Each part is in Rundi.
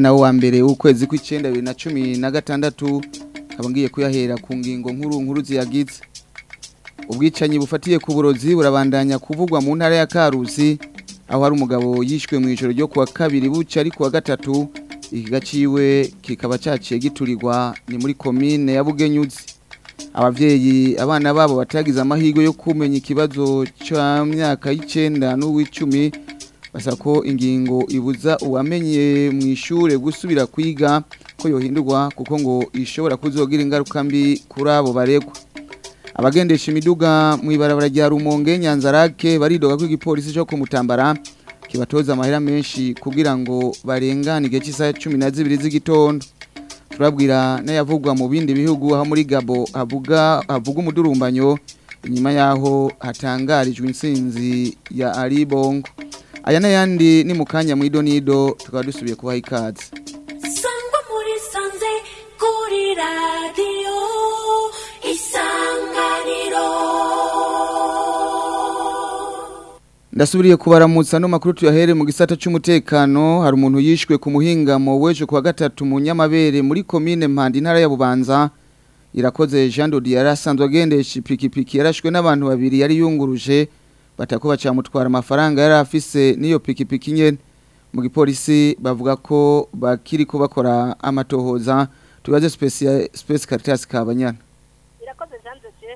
nawo wa mbere w'ukwezi kw'icyenda bibiri na cumi na gatandatu nkaba ngiye kuyahera ku ngingo nkuru nkuru ziyagitse ubwicanyi bufatiye ku burozi burabandanya kuvugwa mu ntara ya karuzi aho hari umugabo yishwe mu ijoro ryo kuwa kabiri buca ari kuwa gatatu ikigaciwe kikaba cyaciye giturirwa ni muri komine ya bugenyuzi ababyeyi abana babo batagize amahirwe yo kumenya ikibazo myaka y'icyenda n'uw'icumi basaba ko ingingo ibuza uwamenye mu ishuri gusubira kwiga ko yohindurwa kuko ngo ishobora kuzogira ingaruka mbi kuri abo baregwa abagendesha imiduga mu ibarabara rya rumonge nyanzarake baridoga ko igipolisi cyo kumutambara kibatoza amahera menshi kugira ngo barengane igihe cy'isaha cumi na zibiri z'igitondo turabwira n'ayavugwa mu bindi bihugu aho muri gabo avuga havuga umudurumbanyo inyuma yaho hatangarijwe insinzi ya ari bongo aya n'ayandi ni mukanya kanya mu idonido tukaba dusubiye kuba ikaze sangwa muri sanze kuri radiyo isanganiro ndasubiriye kubaramutsa no makuru tuyahere mu gisata cy'umutekano hari umuntu yishwe ku mu weje kwa gatatu mu nyamabere muri komine mpanda intara ya bubanza irakoze Jean Dodier asanzwe agendesha ipikipiki yarashwe n'abantu babiri yari yunguruje batako bacamutwara amafaranga yari afise n'iyo pikipiki nyene mu gipolisi bavuga ko bakiri kubakora amatohoza tubaze special special Caritas Kabanyana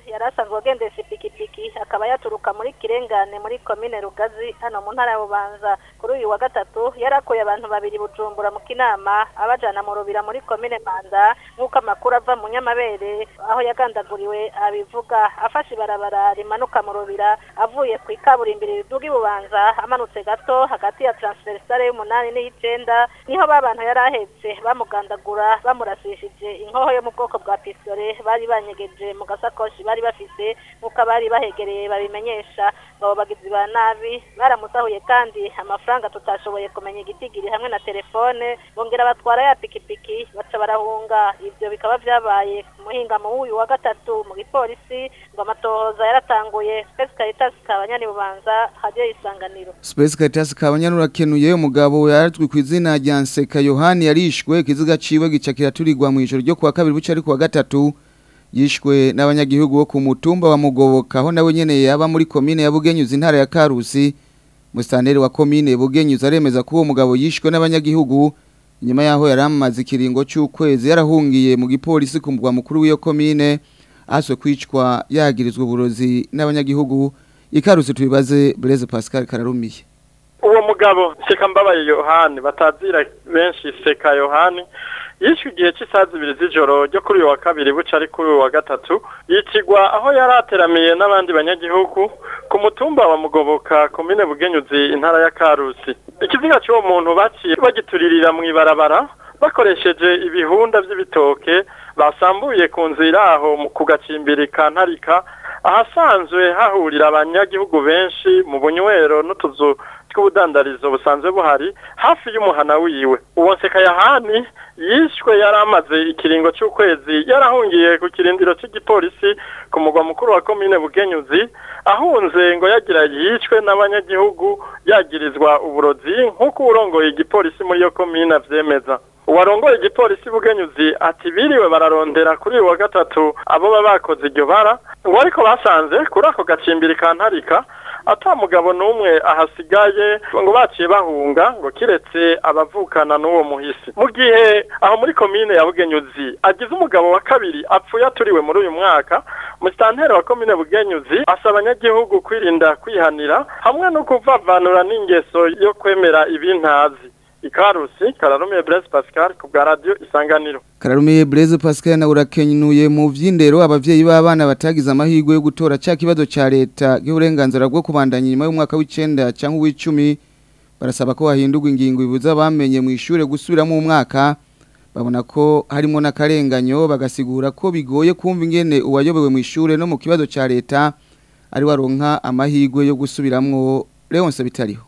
yari asanzwe agendesha ipikipiki akaba yaturuka muri kirengane muri komine rugazi hano mu ntara bubanza kuri uyu wa gatatu yari abantu babiri bujumbura mu kinama abajana mu rubira muri komine manda nk'uko amakuru ava mu nyamabere aho yagandaguriwe abivuga afashe ibarabara rimanuka mu rubira avuye ku ikaburimbi riduga ibubanza amanutse gato hagati ya taransiferisare y'umunani n'iy'icyenda niho bantu yari ahetse bamugandagura bamurasishije inkoho yo mu bwoko bwa pisitore bari banyegeje mu gasakoshi bari bafise nk'uko abari bahegereye babimenyesha ngo bagizi ba nabi baramutahuye kandi amafaranga tutashoboye kumenya igitigiri hamwe na telefone bongera batwara ya pikipiki baca barahunga ibyo bikaba byabaye ku muhingamo w'uyu wa gatatu mu gipolisi ngo amatohoza yaratanguye Space Caritas Kabanyanibubanza hajye isanganiro Space Caritas Kabanyarurakenuye umugabo yaratwi ku izina rya Nseka Yohani yarishwe kiziga ciwe gicakira kiraturirwa mu ijoro ryo kuwa kabiri buca ari kuwa gatatu yishwe n'abanyagihugu bo ku mutumba wa mugoboka aho nawe nyene yaba muri komine ya Bugenyuza intara ya Karusi mustaneri wa komine Bugenyuza aremeza ko uwo mugabo yishwe n'abanyagihugu nyuma yaho yaramaze ikiringo cy'ukwezi yarahungiye mu gipolisi ku mugwa mukuru w'iyo komine aswe kwicwa yagirizwa uburozi n'abanyagihugu ikarusi tubibaze Blaise Pascal Kararumiye uwo mugabo seka mbabaye Yohani batazira benshi seka Yohani yishyuye igihe cy'isaha zibiri z'ijoro ryo kuri uyu wa kabiri buca ari kuri uyu wa gatatu yicigwa aho yari ateramiye n'abandi banyagihugu ku mutumba wa mugoboka komine bugenyuzi intara ya karusi ikiziga cy'uwo muntu baciye bagituririra mu ibarabara bakoresheje ibihunda by'ibitoke basambuye ku nzira aho ku gacimbiri ka ntarika ahasanzwe hahurira abanyagihugu benshi mu bunywero n'utuzu bw'ubudandarizo busanzwe buhari hafi y'umuhana wiwe uwo yahani yishwe yari amaze ikiringo cy'ukwezi yarahungiye ku kirindiro cy'igipolisi ku mugwa mukuru wa komine bugenyuzi ahunze ngo yagira yicwe n'abanyagihugu yagirizwa uburozi nk'uko urongoye igipolisi muri iyo komine abyemeza uwarongoye igipolisi bugenyuzi ati biriwe bararondera kuri uyu wa gatatu abo baba bakoze iryo bara ngo ariko basanze kuri ako gacimbiri kantarika atamugabo n'umwe ahasigaye ngo baciye bahunga ngo kiretse abavukana n'uwo muhisi mu gihe aho muri komine ya bugenyuzi agize umugabo wa kabiri apfuye aturiwe muri uyu mwaka musitanteri wa komine bugenyuzi asaba abanyagihugu kwirinda kwihanira hamwe no kuvavanura n'ingeso yo kwemera ibintazi ikarusi kararumiye bureze pascal ku isanganiro kararumiye bureze pascal nawe urakenyuye mu by'indero ababyeyi b'abana batagize amahirwe yo gutora cya kibazo cya leta y'uburenganzira bwo kubandanya nyuma y'umwaka w'icyenda cyangwa w’icumi barasaba ko hahindurwa ingingo ibuza bamenye mu ishuri gusubira mu mwaka babona ko harimo n'akarenganyo bagasigura ko bigoye kumva ingene uwayobewe mu ishuri no mu kibazo cya leta ari waronka amahirwe yo gusubiramwo leonse bitariho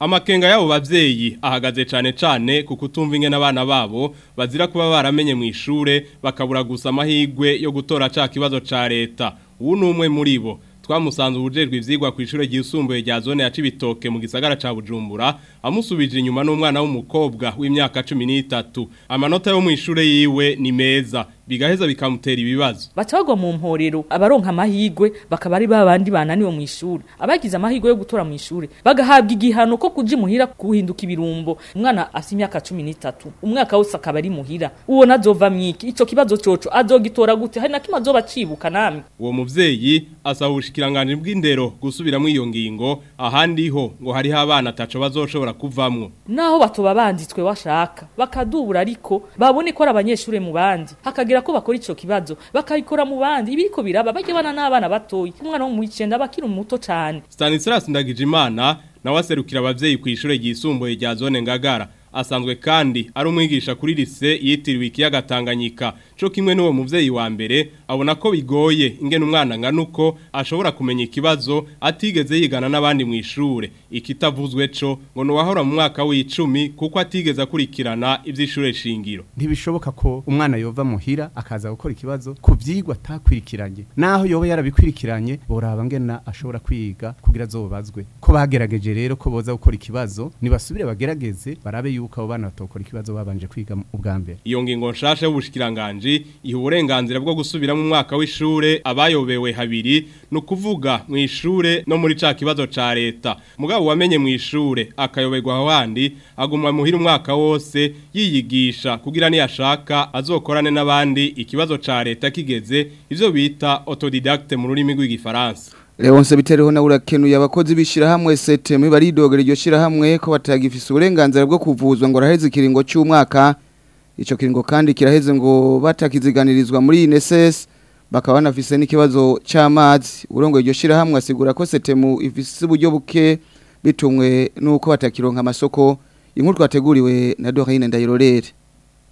amakenga y'abo babyeyi ahagaze cyane cyane ku kutumva inge n'abana babo bazira kuba baramenye mu ishure bakabura gusa amahirwe yo gutora cya kibazo cya leta ubu ni umwe muri bo twamusanze ubujejwe ibyigwa ku ishuri ryisumbuye rya zone ya Cibitoke mu gisagara ca Bujumbura amusubije inyuma n'umwana w'umukobwa w'imyaka 13 amanota yo mu ishure yiwe ni meza bigaheza bikamutera ibibazo batagwa mu mporero abaronka amahigwe bakaba ari babandi bananiwe mu ishuri abagize amahigwe yo gutora mu ishuri bagahabwa igihano ko kuji muhira kuhinduka ibirumbo umwana afite imyaka cumi n’itatu umwaka wose akaba ari muhira uwo nazova mwiki icyo kibazo coco azogitora gute hari nakima azoba cibuka namwe uwo mubyeyi asaba ubushikiranganje bw'indero gusubiramwo iyo ngingo ahandi ho ngo hariho abana ataco bazoshobora kuvamwo naho batoba banditswe washaka bakadubura ariko babone ko ari abanyeshuri mu bandi hakagira kugira ko bakora icyo kibazo bakayikora mu bandi ibiko biraba bajye bana n'abana batoye umwana wo mu icenda bakiri muto cyane Stanislas Ndagijimana nawe aserukira abavyeyi ku ishure ryisumbuye rya zone Ngagara asanzwe kandi ari umwigisha kuri lise yitiriwe ikiyaga Tanganyika cyo kimwe n'uwo mubyeyi wa mbere abona ko bigoye ingena umwana ngana uko ashobora kumenya ikibazo atigeze yigana n'abandi mu ishuri ikitavuzwe cyo ngo ni mu mwaka w'icumi kuko atigeze akurikirana ibyishure shingiro ntibishoboka ko umwana yova muhira akaza gukora ikibazo ku byigwa atakurikiranye naho yoba yarabikurikiranye boraba ngena ashobora kwiga kugira azobazwe ko bagerageje rero ko boza gukora ikibazo nibasubire bagerageze barabe yuko abo bana batokora ikibazo babanje kwiga ubwa mbere iyo ngingo nshasha y'ubushikiranganje indwi iha uburenganzira bwo gusubira mu mwaka w'ishure abayobewe habiri ni kuvuga mu ishure no muri ca kibazo ca leta mugabo wamenye mu ishure akayoberwa ahandi aguma muhira umwaka wose yiyigisha kugira niyashaka azokorane n'abandi ikibazo ca leta kigeze ivyo bita autodidacte mu rurimi rw'igifaransa Leonse bitereho na urakenuye abakozi bishirahamwe seteme baridogera iryo shirahamwe ko batagifise uburenganzira bwo kuvuzwa ngo raheze ikiringo cy'umwaka icyo kiringo kandi kiraheze ngo batakiziganirizwa muri INSS bakaba banafise n'ikibazo cy'amazi urongo iryo shyirahamwe asigura ko setemu ifise uburyo buke bitumwe n'uko batakironka amasoko inkuru twateguriwe na dorine ndayirorere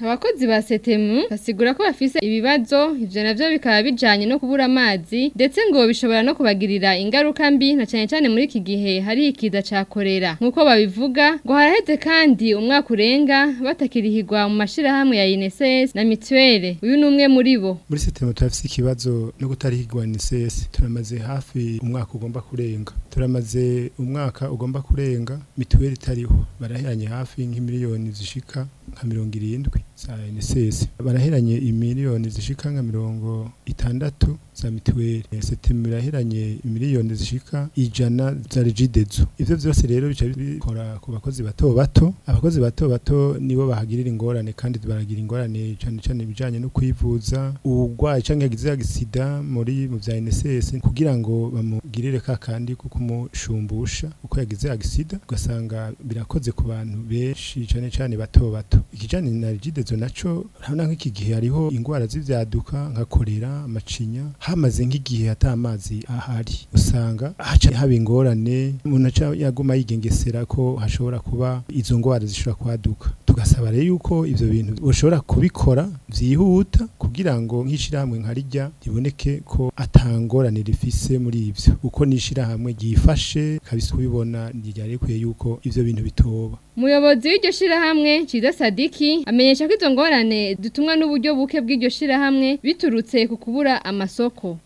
abakozi ba setemu basigura ko bafise ibibazo ivyo navyo bikaba bijanye no kubura amazi ndetse ngo bishobora no kubagirira ingaruka mbi na cyane cyane muri iki gihe hari ikiza ca korera nkuko babivuga ngo haraheze kandi umwaka urenga batakirihigwa mu mashirahamwe ya UNSS na mituwele uyu ni umwe muri bo muri setemu turafise ikibazo no kutarihirwa UNSS turamaze hafi umwaka ugomba kurenga turamaze umwaka ugomba kurenga mituwele itariho barahiranye hafi nk'imiliyoni zishika nka mirongo irindwi za NCS baraheranye imiliyoni zishika mirongo itandatu za mituweli setimu irahiranye miliyoni zishika ijana za regidezo ivyo vyose rero bica bikora ku bakozi bato bato abakozi bato bato nibo bahagirira ingorane kandi baragira ingorane cane cane ibijanye no kwivuza uwugwaye canke yagize agisida muri mu vya NSS kugira ngo bamugirire ka kandi ko kumushumbusha uko yagize agisida ugasanga birakoze ku bantu benshi cyane cyane bato bato ikijanye na regidezo naco urabona nk'iki gihe hariho indwara z'ivyaduka nka kolera amacinya hamaze nk'igihe atari amazi ahari usanga ah, haca haba ingorane umuntu aca yaguma yigengesera ko hashobora kuba izo ndwara zishobora kwaduka tugasaba rero yuko ibyo bintu ushobora kubikora byihuta kugira ngo nk'ishyirahamwe nka rijya riboneke ko atangorane rifise muri ibyo uko n'ishyirahamwe ryifashe kabisa ubibona ryarekwiye yuko ibyo bintu bitoba umuyobozi w'iryo shyirahamwe cyiza sadiki amenyesha ko izo ngorane zitumwa n'uburyo buke bw'iryo shyirahamwe biturutse ku kubura amasoko isoko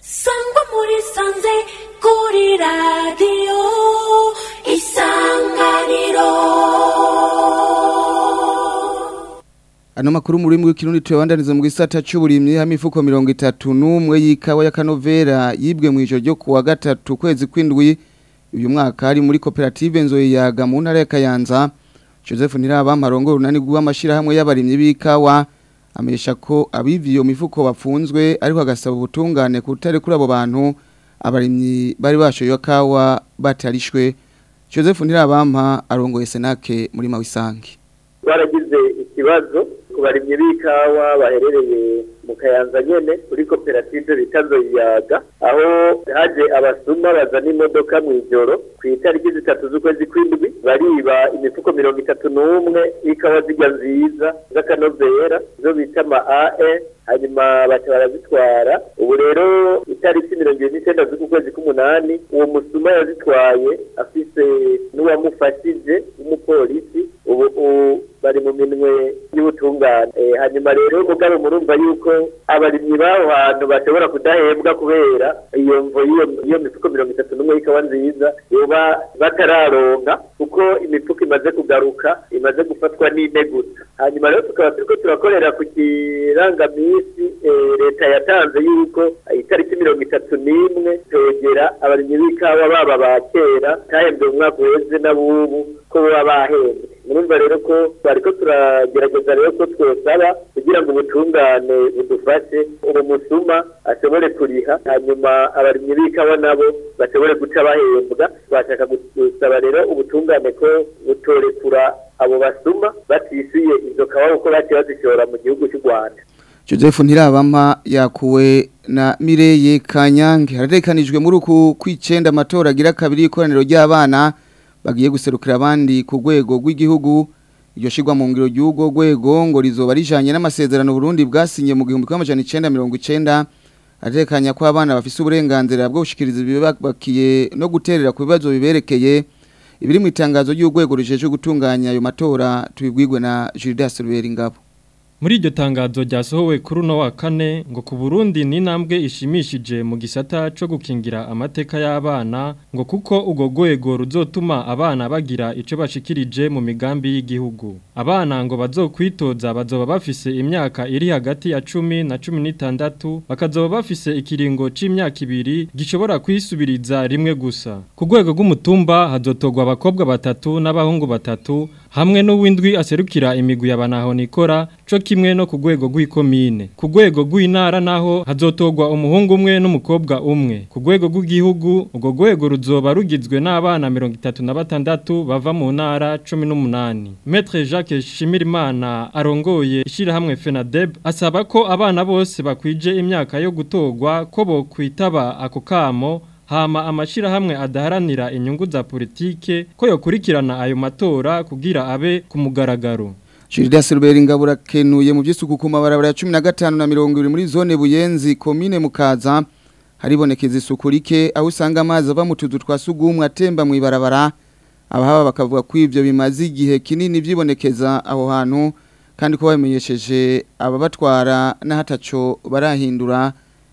sangwa kuri isanganiro ano makuru muri mwe kirundi tuyabandaniza mu gisata cy'uburimyi hamwe ifuko 31 y'ikawa ya Canovera yibwe mu ijo ryo kuwa gatatu kwezi kwindwi uyu mwaka ari muri koperative nzoyi ya mu ntara ya Joseph Ntiraba marongoro unani guha amashira hamwe y'abarimyi b'ikawa amesha ko abiva iyo mifuko bafunzwe ariko agasaba ubutungane kutari kuri abo bantu abarimyi bari bashoye akawa batarishwe joseph ntirabampa arongoye senake muri mawisange baragize ikibazo ku barimyi b'ikawa baherereye mu kayanza nyene kuri koperative bita zoyaga aho haje abasuma bazana imodoka ku kw'itariki zitatu z'ukwezi kw'indwi bariba imifuko mirongo itatu n'umwe ikawa zirya nziza z'akanovera zo bita ama ae hanyuma baca barazitwara ubu rero itariki mirongo irindwi n'icyenda z'ukwezi k'umunani uwo musuma yazitwaye afise n'uwamufashije w'umupolisi ubu bari mu minwe y'ubutungane eh, hanyuma rero mugabo murumva yuko abarimyi b'aho hantu bashobora kudahembwa kubera iyo mvo y'iyo mifuko mirongo itatu n'umwe y'ikawa nziza yoba batararonka kuko imifuka imaze kugaruka imaze gufatwa n'ine hanyuma rero tukaba turiko turakorera ku kirangamisi eh, leta yatanze yuko itariki mirongo itatu n'imwe twegera abarimyi b'ikawa baba ba kera tahembwe mu mwaka uheze n'abubu ko baba bahembwe murumva rero ko twari turagerageza rero ko twosaba kugira ngo ubutungane budufashe ubu musuma ashobore kuriha hanyuma abarimyi b'ikawa nabo bashobore guca bahembwa bashaka gusaba rero ubutungane ko butorekura abo basuma batishyuye izo kawa kuko baciye bazishora mu gihugu cy'u rwanda joseph ntirabama yakuwe na mireye kanyange hararekanijwe muri uku kw'icyenda amatora agira kabiri y'ikoraniro ry'abana bagiye guserukira abandi ku rwego rw'igihugu iryo shigwa mu ngiro ry'urwo rwego ngo rizoba rijanye n'amasezerano Burundi bwasinye mu gihumbi kimwe amajana icenda mirongo icyenda atekanya ko abana bafise uburenganzira bwo gushikiriza ibibabakiye no guterera ku bibazo biberekeye ibiri mu itangazo ry'urwego rujejwe gutunganya ayo matora tubibwirwe na Julidas Rubera muri iryo tangazo ryasohowe kuri uno wa kane ngo ku burundi ni intambwe ishimishije mu gisata cyo gukingira amateka y'abana ngo kuko urwo rwego ruzotuma abana bagira icyo bashikirije mu migambi y'igihugu abana ngo bazokwitoza bazoba bafise imyaka iri hagati ya cumi na cumi n'itandatu bakazoba bafise ikiringo cy’imyaka ibiri gishobora kwisubiriza rimwe gusa ku rwego rw'umutumba hazotorwa abakobwa batatu n'abahungu batatu hamwe n'uw'indwi aserukira imigwi y'abanaho nikora cyo kimwe no ku rwego rw'ikomine ku rwego rw'intara naho hazotogwa umuhungu umwe n'umukobwa umwe ku rwego rw'igihugu urwo rwego ruzoba rugizwe n'abana mirongo itatu na batandatu bava mu ntara cumi n'umunani metre jacques shimirimana arongoye ishyirahamwe fenadeb asaba ko abana bose bakwije imyaka yo gutogwa ko bokwitaba ako kamo hama amashirahamwe adaharanira inyungu za politike ko yokurikirana ayo matora kugira abe ku mugaragaro Shirida Silberi Ngabura kenuye mu by'isuku ku mabarabara ya 15 na 20 muri zone Buyenzi komine Mukaza haribonekeza isuku rike aho usanga amazi ava mu tuzu twa atemba mu ibarabara abahaba bakavuga ko ivyo bimaze igihe kinini byibonekeza aho hantu kandi ko bamenyesheje ababatwara n'ahataco barahindura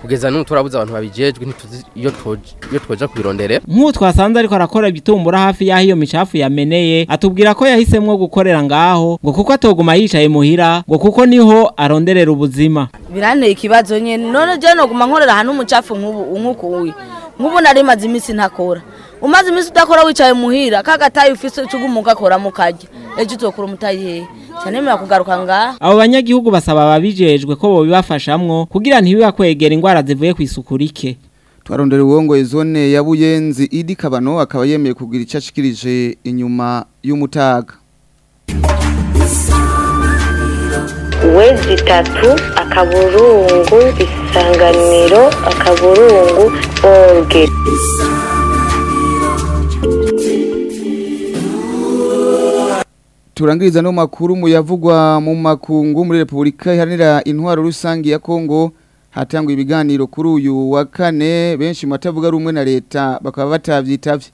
kugeza n'ubu turabuze abantu babijejwe iyo twoja kubirondere nk'utwo twasanze ariko arakora igitumbura hafi y'aho iyo micafu yameneye atubwira ko yahisemwo gukorera ngaho ngo kuko atoguma yicaye muhira ngo kuko niho aronderera ubuzima biranteye ikibazo nyene none je noguma nkorera ahantu umucafu nk'ubu nk'ukuwi nk'ubu iminsi ntakora umaze iminsi udakora wicaye muhira kagatayi ufise ucugumu gakora mukajya ejo uzokura umutayi hehe cyanemera kugaruka ngaha abo banyagihugu basaba ababijejwe ko bobibafashamwo kugira ntibibakwegera ingwara zivuye ku isuku rike twarondera uwongoye zone ya buyenzi idi kabano akaba yemeye kugira icyo inyuma y'umutaga wezi itatu akaburungu isanganiro akaburungu orge turangiriza no makuru mu yavugwa mu makungu muri repubulika iharanira intwaro rusange ya kongo hatangwa ibiganiro kuri uyu wa kane benshi mu batavuga rumwe na leta bakaba batavyitabye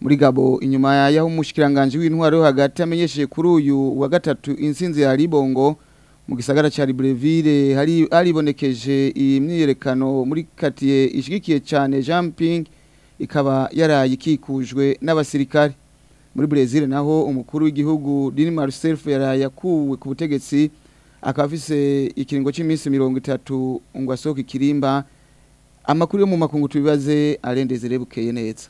muri gabo inyuma yaho umushikiranganje w'intwaro hagati amenyesheje kuri uyu wa gatatu insinzi ya Libongo mu gisagara cha Libreville hari aribonekeje imyiyerekano muri katiye ishigikiye cyane jumping ikaba yaraye ikikujwe n'abasirikare muri Brazil naho umukuru w'igihugu Dilma Rousseff yaraye yakuwe ku butegetsi akaba ikiringo cy'iminsi mirongo itatu ngo asohoke ikirimba amakuru yo mu makungu tubibaze arendezere neza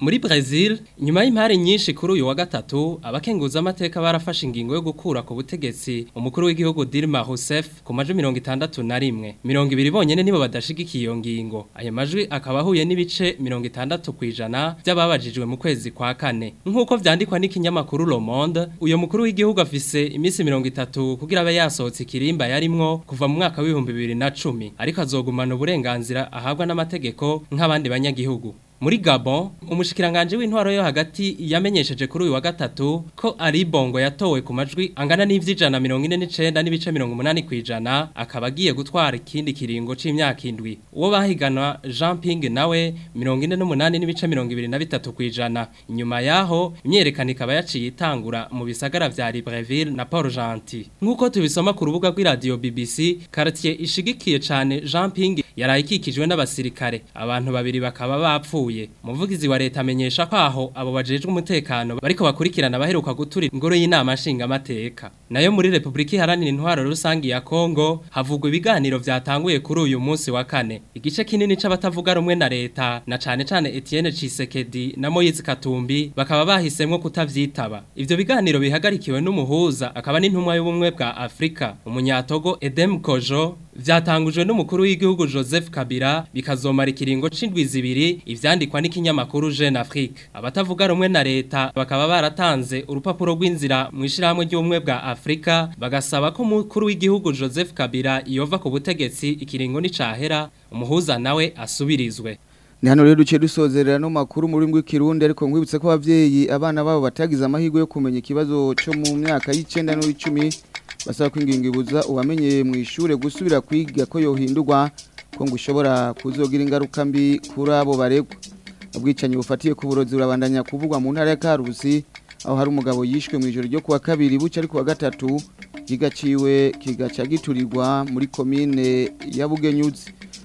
muri Brazil nyuma y'impare nyinshi kuri uyu wa gatatu abakenguza amateka barafashe ingingo yo gukura ku butegetsi umukuru w'igihugu Dilma Rousseff ku majwi 61 20 bonyene nibo badashigikiye iyo ngingo Aya majwi akaba ahuye n'ibice 60 kwijana by'ababajijwe mu kwezi kwa kane nk'uko vyandikwa n'ikinyamakuru Le Monde uyo mukuru w'igihugu afise iminsi 30 kugira abe yasohotse ikirimba yarimwo kuva mu mwaka w'ibihumbi 2010 ariko azogumana uburenganzira ahabwa n'amategeko nk'abandi banyagihugu muri gabon umushikiranganje w'intwaro yo hagati yamenyesheje kuri uyu wa gatatu ko ari bongo yatowe ku majwi angana n'ivy'ijana mirongo ine n'ibice mirongo umunani kw'ijana akaba agiye gutwara ikindi kiringo c'imyaka indwi uwo bahiganwa jean ping nawe mirongo ine n'umunani n'ibice mirongo ibiri na bitatu kw'ijana inyuma yaho imyerekano ikaba yaciye itangura mu bisagara vya libreville na paul janti nk'uko tubisoma ku rubuga rw'iradiyo bbc kartiye ishigikiye cane jean ping yaraye n'abasirikare abantu babiri bakaba bapfuye yapfuye umuvugizi wa leta amenyesha ko abo bajejwe umutekano bariko bakurikirana baheruka guturira ingoro y'inama nshingamateka nayo muri Republika Iharanira Intwaro Rusange ya Kongo havugwa ibiganiro byatanguye kuri uyu munsi wa kane igice kinini cy’abatavuga rumwe na leta na cyane cyane Etienne Chisekedi na Moyizi Katumbi bakaba bahisemo kutavyitaba ibyo biganiro bihagarikiwe n'umuhuza akaba n'intumwa y'ubumwe bwa Afrika umunyatogo Edem Kojo vyatangujwe n'umukuru w'igihugu Joseph Kabila bikazomara ikiringo c'indwi zibiri ivyandikwa n'ikinyamakuru Jeune Afrique abatavuga rumwe na leta bakaba baratanze urupapuro rw'inzira mu ishyirahamwe ry'ubumwe bwa Afrika Afurika bagasaba ko umukuru w'igihugu Joseph Kabila iyova ku butegetsi ikiringo n'icahera umuhuza nawe asubirizwe ni hano rero duce dusozerera no makuru muri rw'ikirundi ariko ngwibutse ko abavyeyi abana babo batagize amahirwe yo kumenya ikibazo cyo mu myaka y'icenda no 10 basaba kwingingibuza uwamenye mu ishure gusubira kwiga ko yohindurwa ko ngo ushobora kuzogira ingaruka mbi kuri abo baregwa ubwicanyi bufatiye ku burozi burabandanya kuvugwa mu ntara ya Karusi aho hari umugabo yishwe mu ijoro ryo kuwa kabiri buke ariko wa gatatu kigaciwe kigaca giturirwa muri komine ya bugenyutse